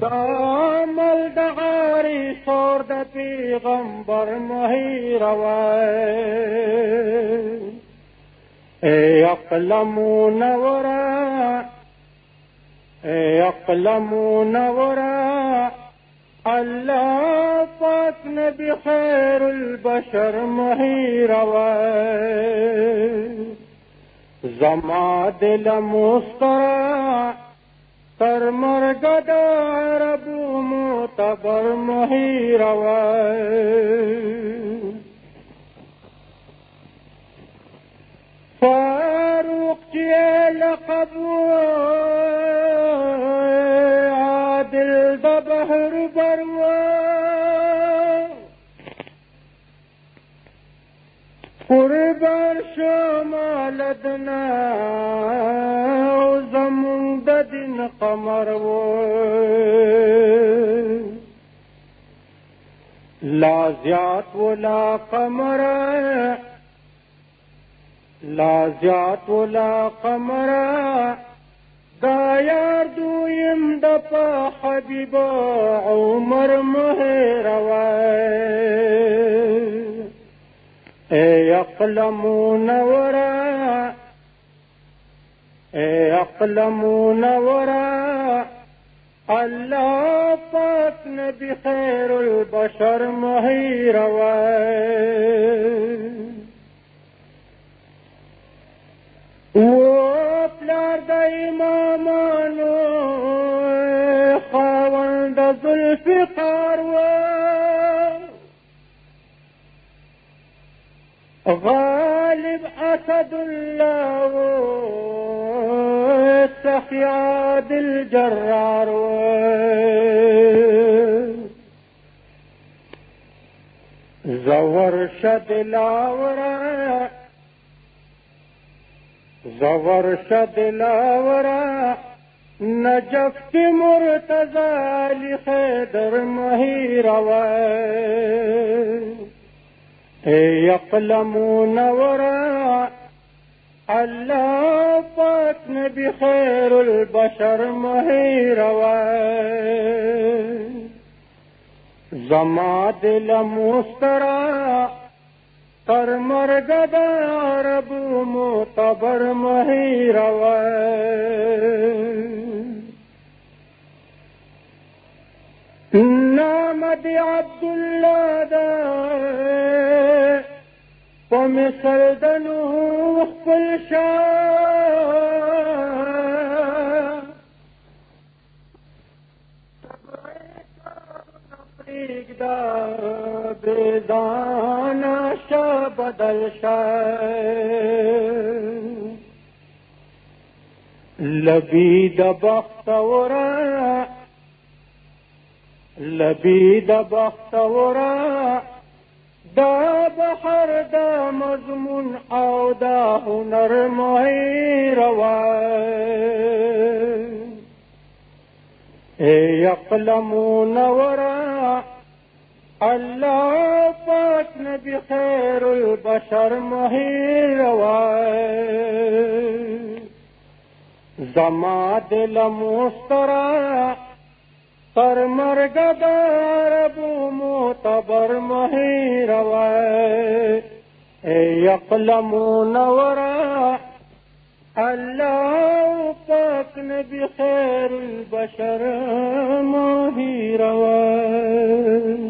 دامل دغاری سور د پیغمبر مہی روائے اے اقلم نورا، اے اقلم نورا، اللہ پاک نبی خیر البشر مہی روائے زما دل مسترا تر مرگ رب معتبر مہی روائے فاروق چیے لقب عادل د بحر بروا قربان شمالدنا زمون د دین قمر و لا زیات ولا قمر۔ لا زیات ولا قمر۔ دا یار دویم د په حبیب عمر مهر اے اقلم نورا اے اقلم نورا اللہ پاک نبی خیر البشر مہی روائے و پلار د امامانو خاوند ذوالفقار و غالب اسد الله و سخي عادل جرار زور شد لاورا زور شد لاورا نجفت مرتضى لخيدر مهي رواه يقلمون ورا. الله پاک نبی خیر البشر مهی رواه زما دل مسترا تر مرگ عرب معتبر مہی نامد عبد اللہ دا پم سردنو کل شاہ بیدان شا بدل لبی دبخت ورا. لبی دبخت ورا. دا بحر دا مضمون او دا هنر مهی روای يقلمون ورا الله پاک نبی خیر البشر مهی روای زما دل مسترا تر مرگ دارب معتبر مهی روای يقلمون ورا اللہ پاک نبی خیر البشر ماہی روان